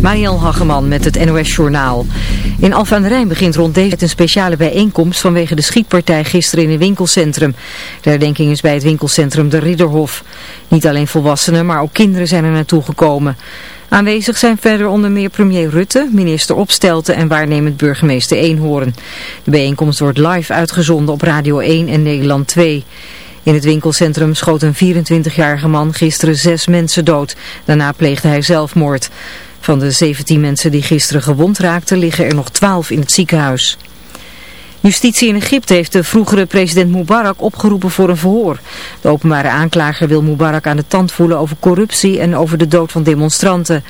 Mariel Hageman met het NOS Journaal. In Alphen aan de Rijn begint rond deze tijd een speciale bijeenkomst vanwege de schietpartij gisteren in een winkelcentrum. De herdenking is bij het winkelcentrum De Ridderhof. Niet alleen volwassenen, maar ook kinderen zijn er naartoe gekomen. Aanwezig zijn verder onder meer premier Rutte, minister Opstelten en waarnemend burgemeester Eenhoorn. De bijeenkomst wordt live uitgezonden op Radio 1 en Nederland 2. In het winkelcentrum schoot een 24-jarige man gisteren zes mensen dood. Daarna pleegde hij zelfmoord. Van de 17 mensen die gisteren gewond raakten liggen er nog 12 in het ziekenhuis. Justitie in Egypte heeft de vroegere president Mubarak opgeroepen voor een verhoor. De openbare aanklager wil Mubarak aan de tand voelen over corruptie en over de dood van demonstranten.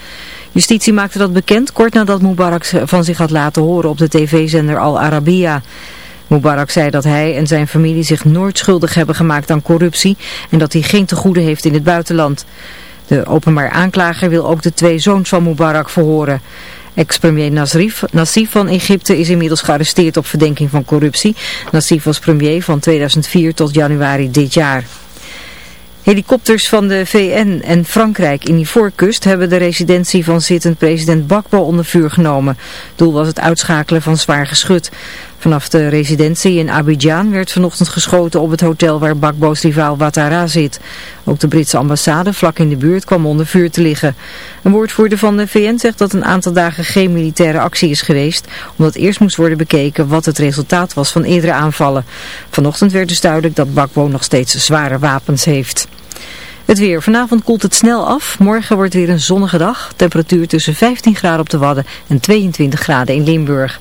Justitie maakte dat bekend kort nadat Mubarak van zich had laten horen op de tv-zender Al Arabiya. Mubarak zei dat hij en zijn familie zich nooit schuldig hebben gemaakt aan corruptie en dat hij geen tegoeden heeft in het buitenland. De openbaar aanklager wil ook de twee zoons van Mubarak verhoren. Ex-premier Nassif van Egypte is inmiddels gearresteerd op verdenking van corruptie. Nassif was premier van 2004 tot januari dit jaar. Helikopters van de VN en Frankrijk in Ivoorkust hebben de residentie van zittend president Bakbo onder vuur genomen. Doel was het uitschakelen van zwaar geschut. Vanaf de residentie in Abidjan werd vanochtend geschoten op het hotel waar Bakbo's rivaal Ouattara zit. Ook de Britse ambassade vlak in de buurt kwam onder vuur te liggen. Een woordvoerder van de VN zegt dat een aantal dagen geen militaire actie is geweest, omdat eerst moest worden bekeken wat het resultaat was van eerdere aanvallen. Vanochtend werd dus duidelijk dat Bakbo nog steeds zware wapens heeft. Het weer. Vanavond koelt het snel af. Morgen wordt weer een zonnige dag. Temperatuur tussen 15 graden op de Wadden en 22 graden in Limburg.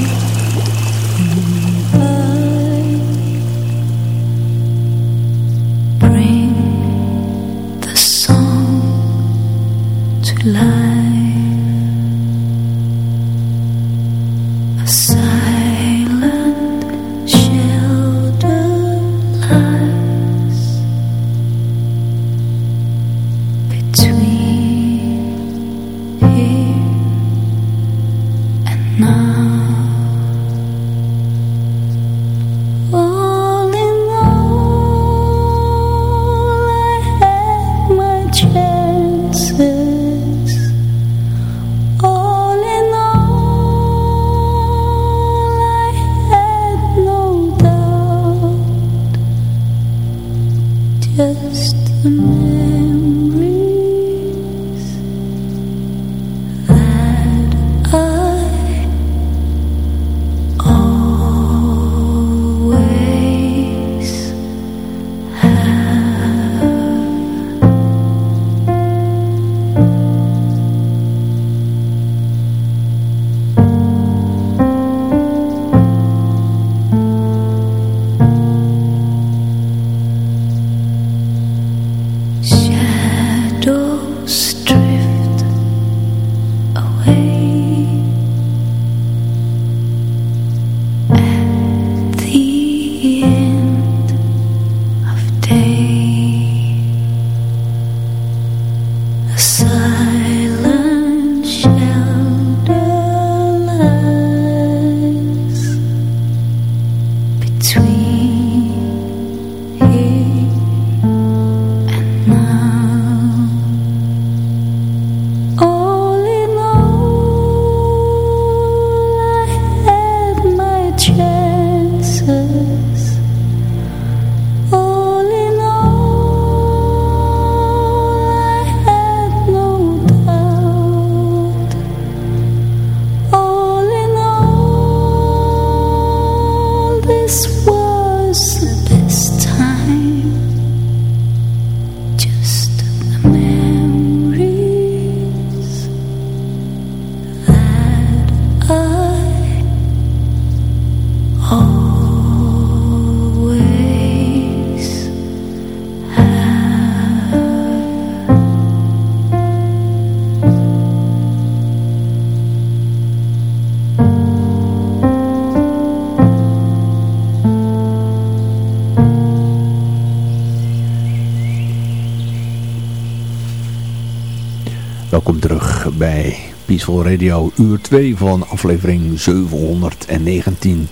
Peaceful Radio, uur 2 van aflevering 719.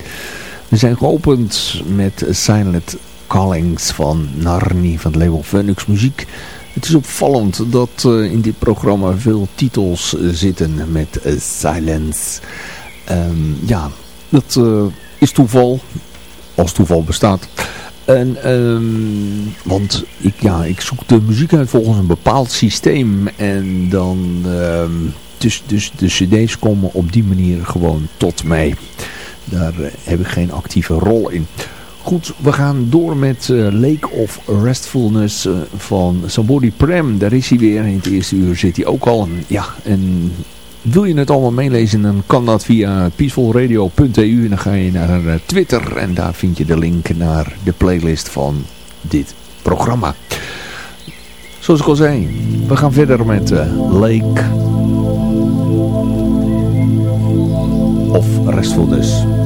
We zijn geopend met Silent Callings van Narni van het label Phoenix Muziek. Het is opvallend dat uh, in dit programma veel titels zitten met uh, silence. Um, ja, dat uh, is toeval, als toeval bestaat. En, um, want ik, ja, ik zoek de muziek uit volgens een bepaald systeem. En dan, um, dus, dus de cd's komen op die manier gewoon tot mij. Daar uh, heb ik geen actieve rol in. Goed, we gaan door met uh, Lake of Restfulness uh, van Somebody Prem. Daar is hij weer. In het eerste uur zit hij ook al. Ja, en wil je het allemaal meelezen, dan kan dat via peacefulradio.eu. En dan ga je naar Twitter en daar vind je de link naar de playlist van dit programma. Zoals ik al zei, we gaan verder met Lake of Restfulness. Each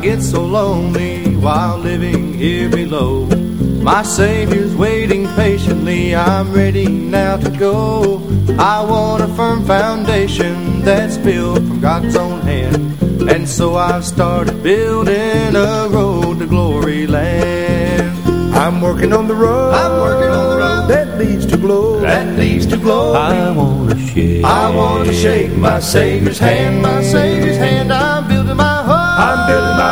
get so lonely while living here below. My Savior's waiting patiently, I'm ready now to go. I want a firm foundation that's built from God's own hand. And so I've started building a road to glory land. I'm working on the road. I'm working on the road that leads to glory. That leads to glory. I want to shake. I want to shake my Savior's hand. My Savior's hand. I'm building my home. I'm building my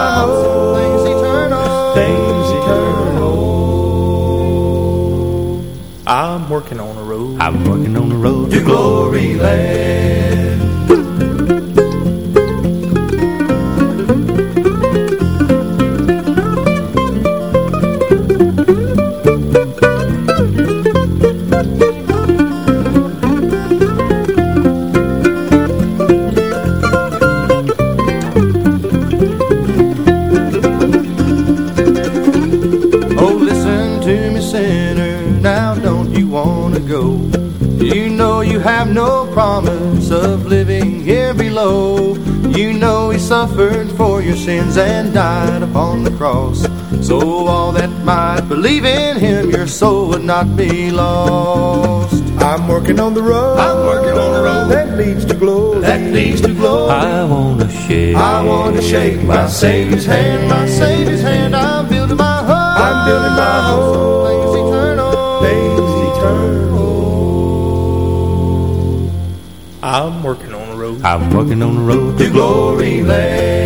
working on a road. I'm working on the road to glory land. Upon the cross. So all that might believe in him, your soul would not be lost. I'm working on the road. I'm working on the road that leads to glory. That leads to glory. I wanna shake. I wanna shake my Savior's hand. My Savior's hand. I'm building my home. I'm building my home. Things eternal. Things eternal. I'm working on the road. I'm working on the road to glory land.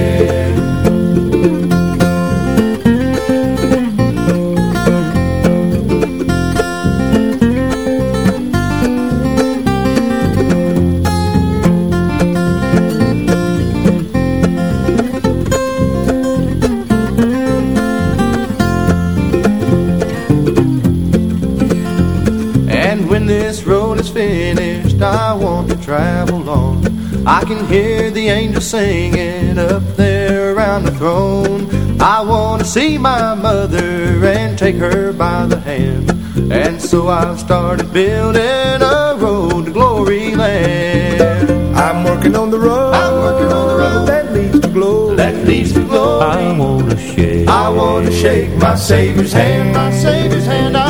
The angels singing up there around the throne. I want to see my mother and take her by the hand. And so I've started building a road to glory land. I'm working on the road. I'm working on the road that leads to glory. That leads to glory. I want to shake. I want to shake my Savior's hand. My Savior's hand.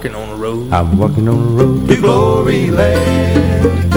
Working on the road. I'm working on the road to glory land.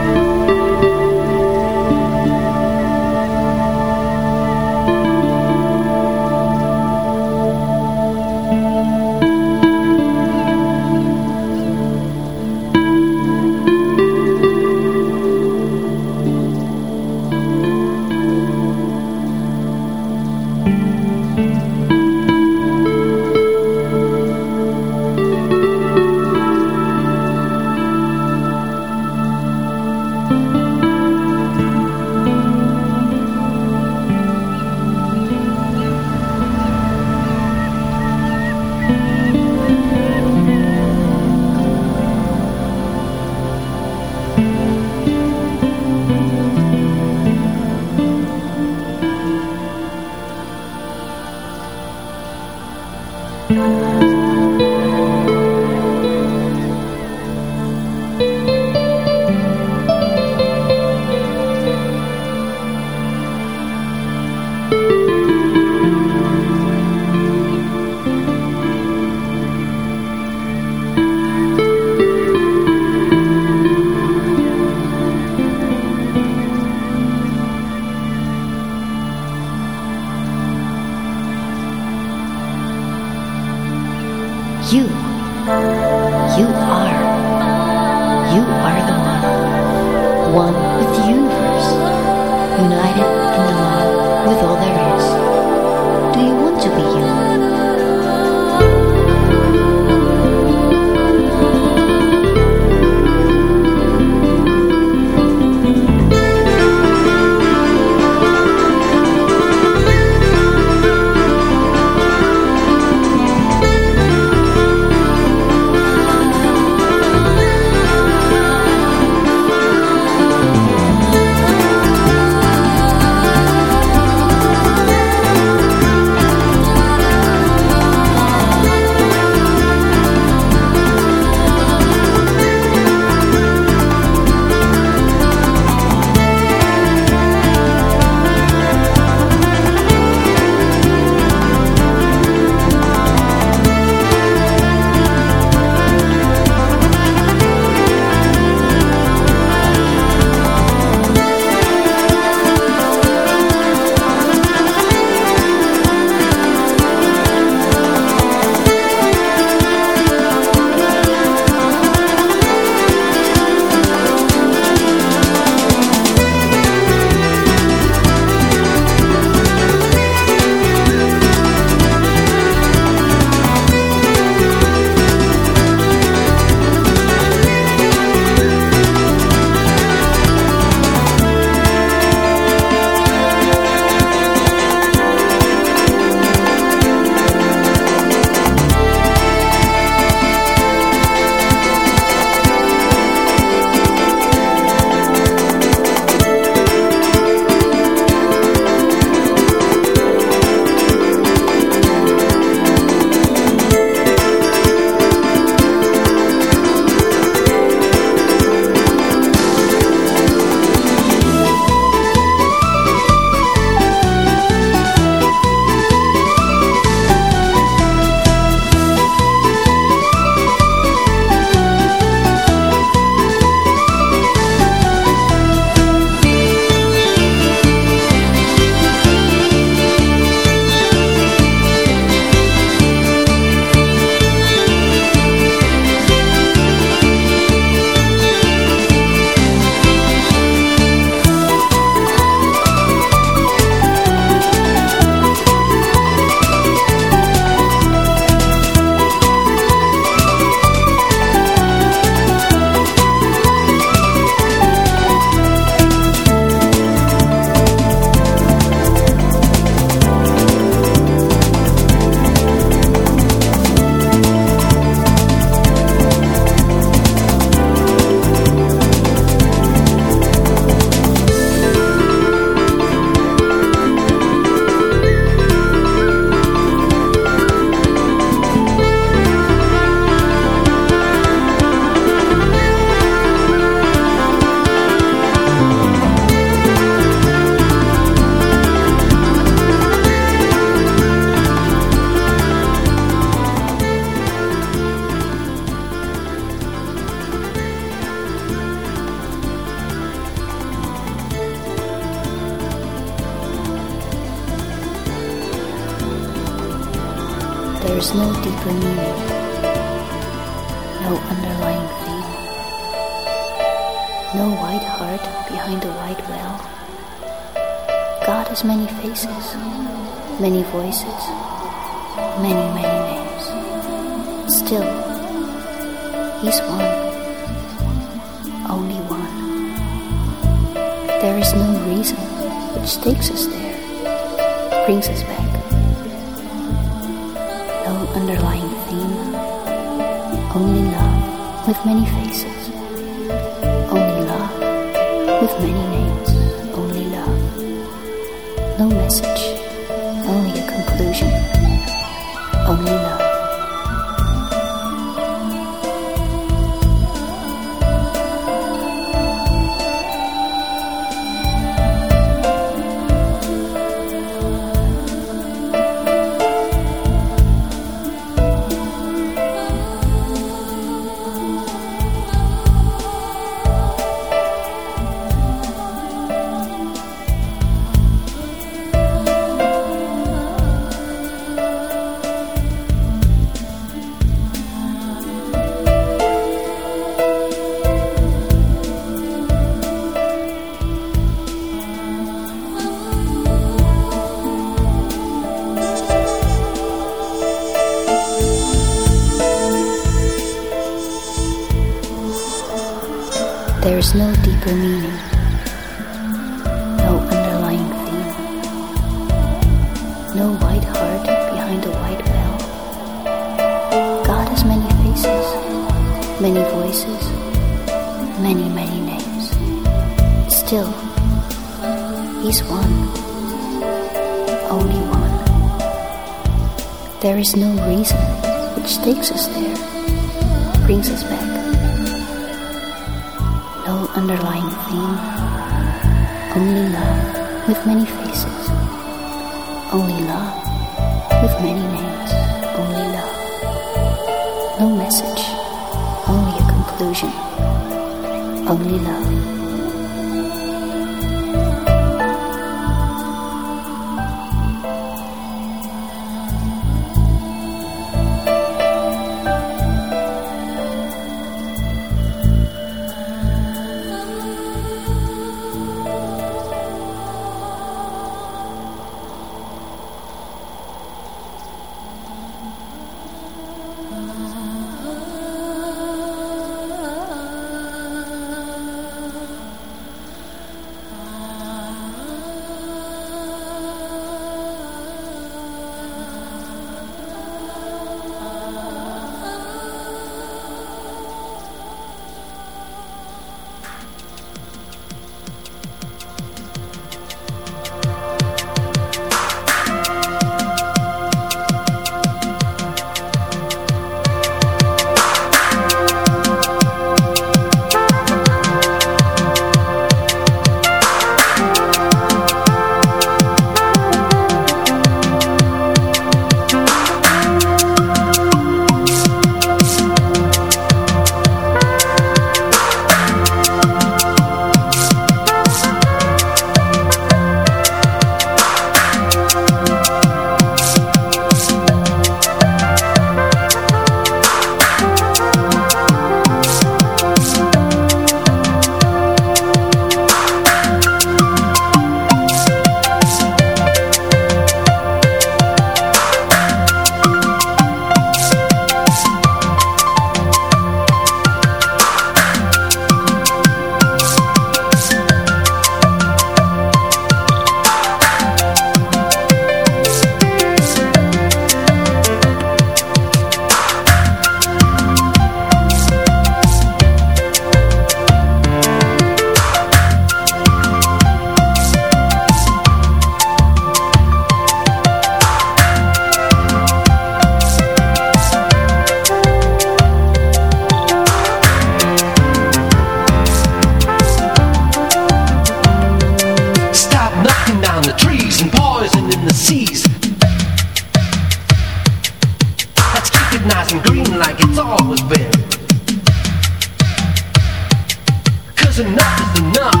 Cause enough is enough.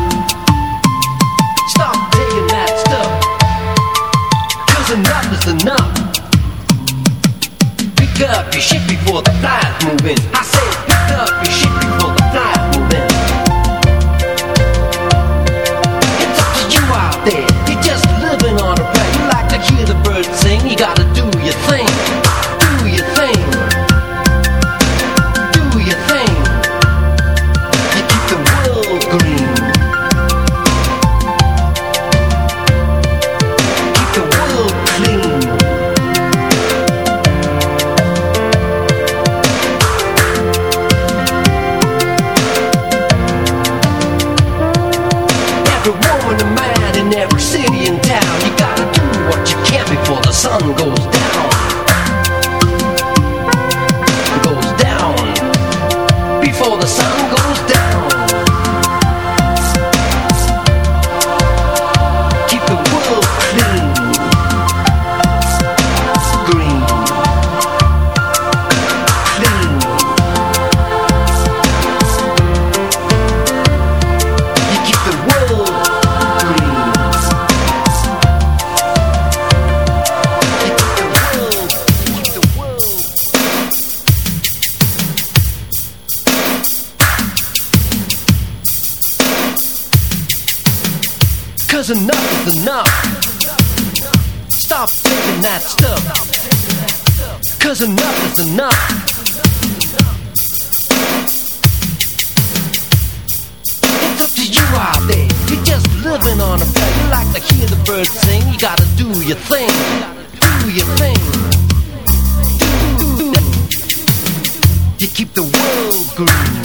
Stop that stuff. Cause enough is enough. Pick up your shit before the flies moving. I said pick up your shit is enough is enough. It's up to you out there. You're just living on a prayer. You like to hear the birds sing. You gotta do your thing. Do your thing. Do, do, do. You keep the world grooving.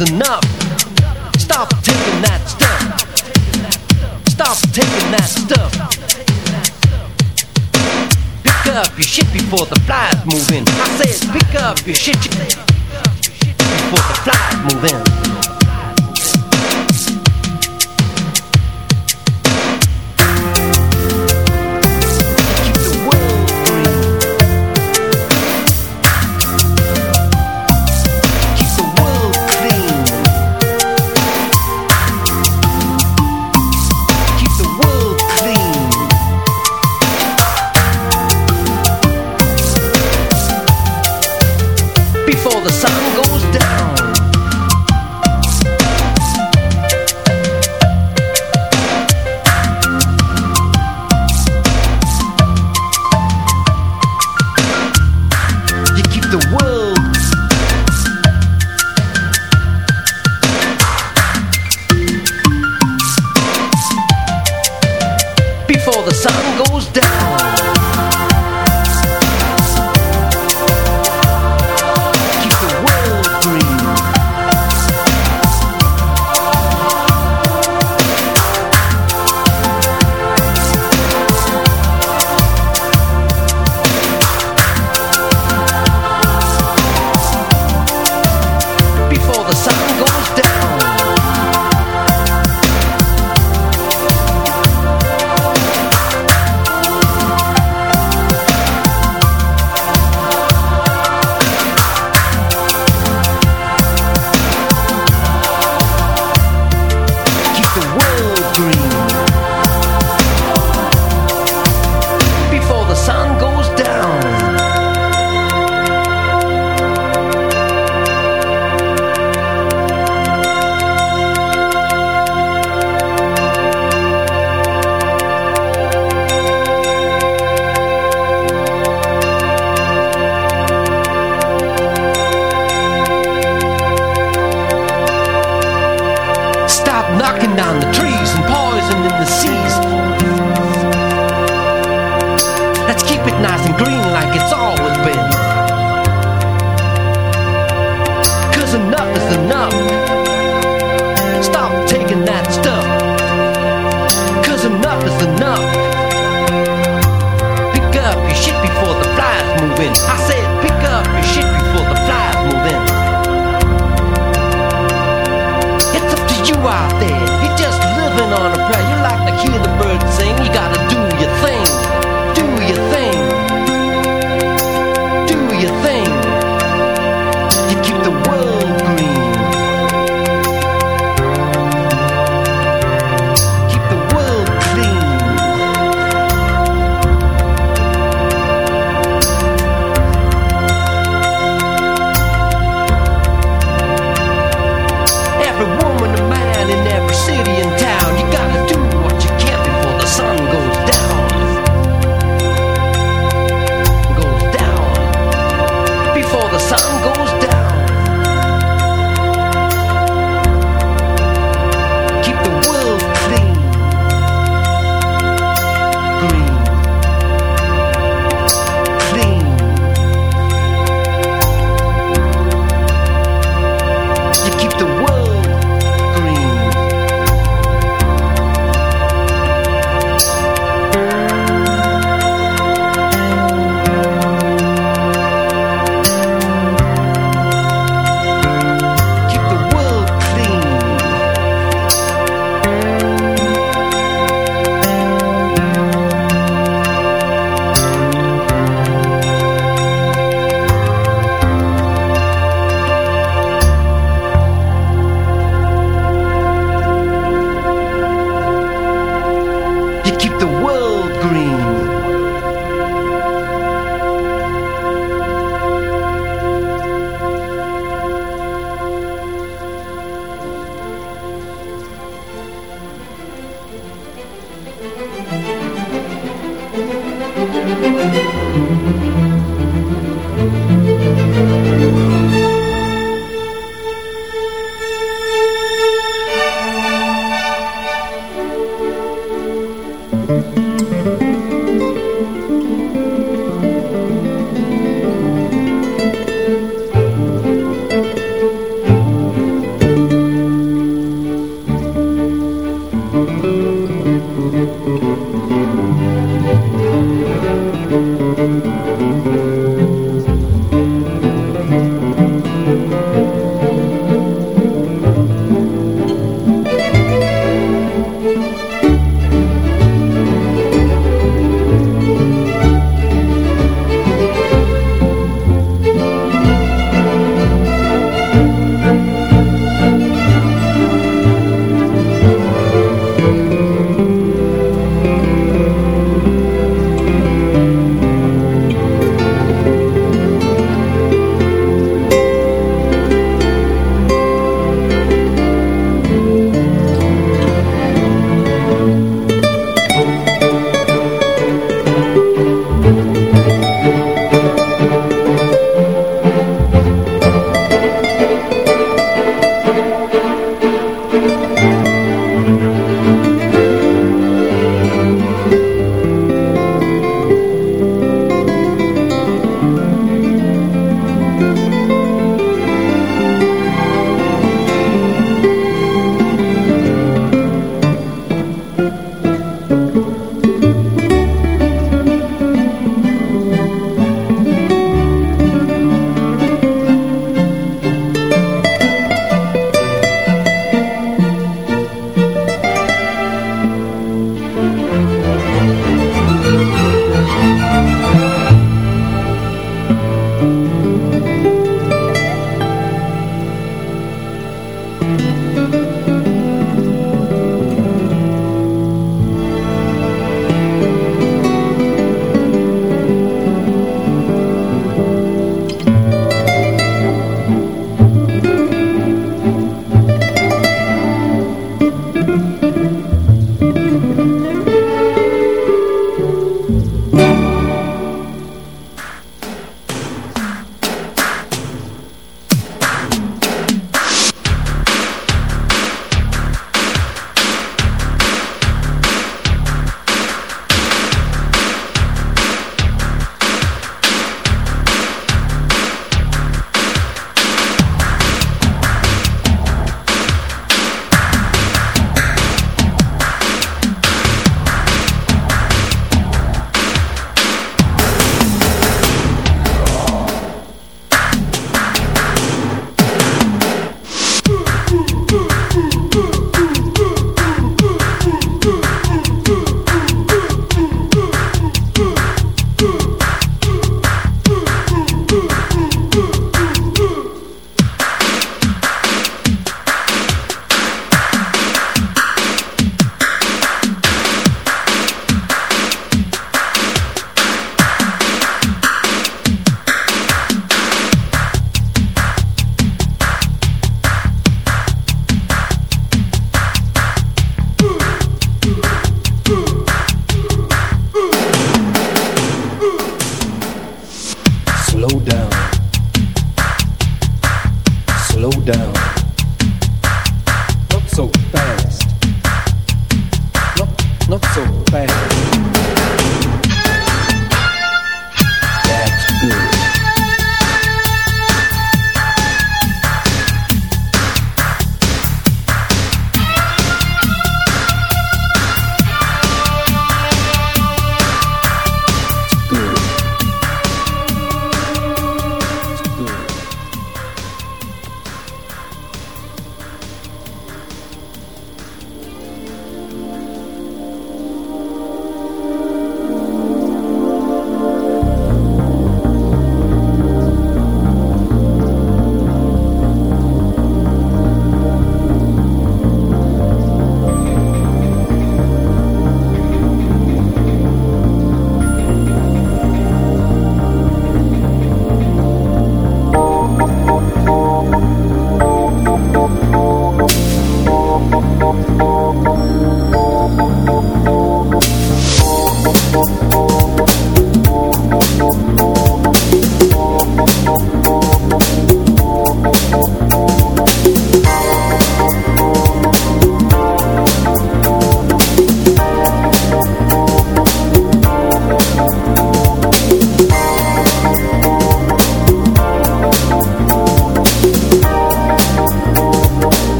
is enough. Stop taking that stuff. Stop taking that stuff. Pick up your shit before the flies move in. I said, pick up your shit before the flies move in. the sun.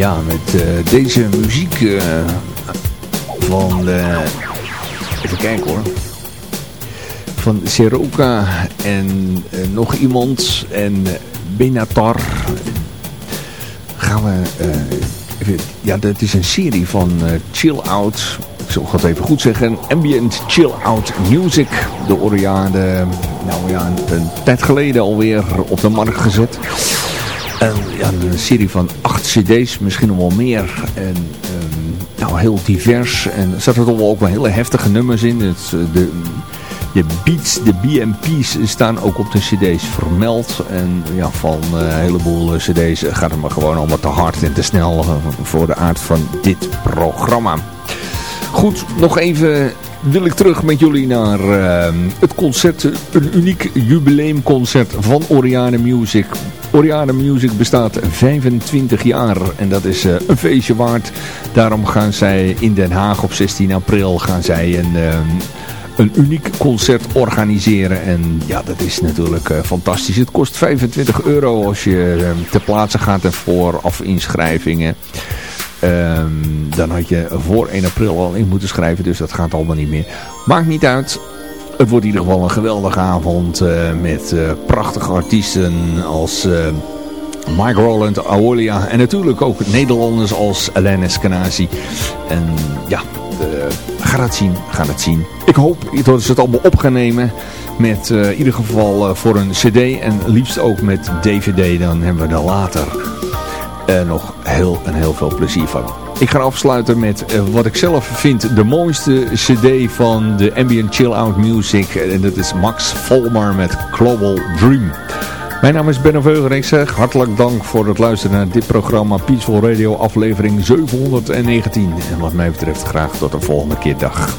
Ja, met uh, deze muziek uh, van... Uh, even kijken hoor. Van Seroka en nog iemand en Benatar. Gaan we... even, ja, dat is een serie van Chill Out ik zal het even goed zeggen, ambient chill out music. De Oriade, nou ja, een, een, tijd geleden alweer op de markt gezet. Een serie van acht cd's, misschien nog wel meer. En um, nou, heel divers. En er zaten ook wel hele heftige nummers in. Het, eh, de, de beats, de BMP's staan ook op de cd's vermeld. En ja, van uh, een heleboel cd's gaat het maar gewoon allemaal te hard en te snel voor de aard van dit programma. Goed, nog even wil ik terug met jullie naar uh, het concert, een uniek jubileumconcert van Oriane Music. Oriane Music bestaat 25 jaar en dat is uh, een feestje waard. Daarom gaan zij in Den Haag op 16 april gaan zij een, uh, een uniek concert organiseren. En ja, dat is natuurlijk uh, fantastisch. Het kost 25 euro als je ehm, ter plaatse gaat en vooraf inschrijvingen. Um, dan had je voor 1 april al in moeten schrijven, dus dat gaat allemaal niet meer. Maakt niet uit. Het wordt in ieder geval een geweldige avond uh, met uh, prachtige artiesten als uh, Mike Roland, Aolia en natuurlijk ook Nederlanders als Alain Eskenazi. En ja, ga het zien, ga het zien. Ik hoop dat ze het allemaal op gaan nemen met in ieder geval voor een cd en liefst ook met dvd. Dan hebben we er later uh, nog heel en heel veel plezier van. Ik ga afsluiten met uh, wat ik zelf vind de mooiste cd van de ambient chill out music. En dat is Max Volmar met Global Dream. Mijn naam is Ben Veugen ik zeg hartelijk dank voor het luisteren naar dit programma Peaceful Radio aflevering 719. En wat mij betreft graag tot de volgende keer dag.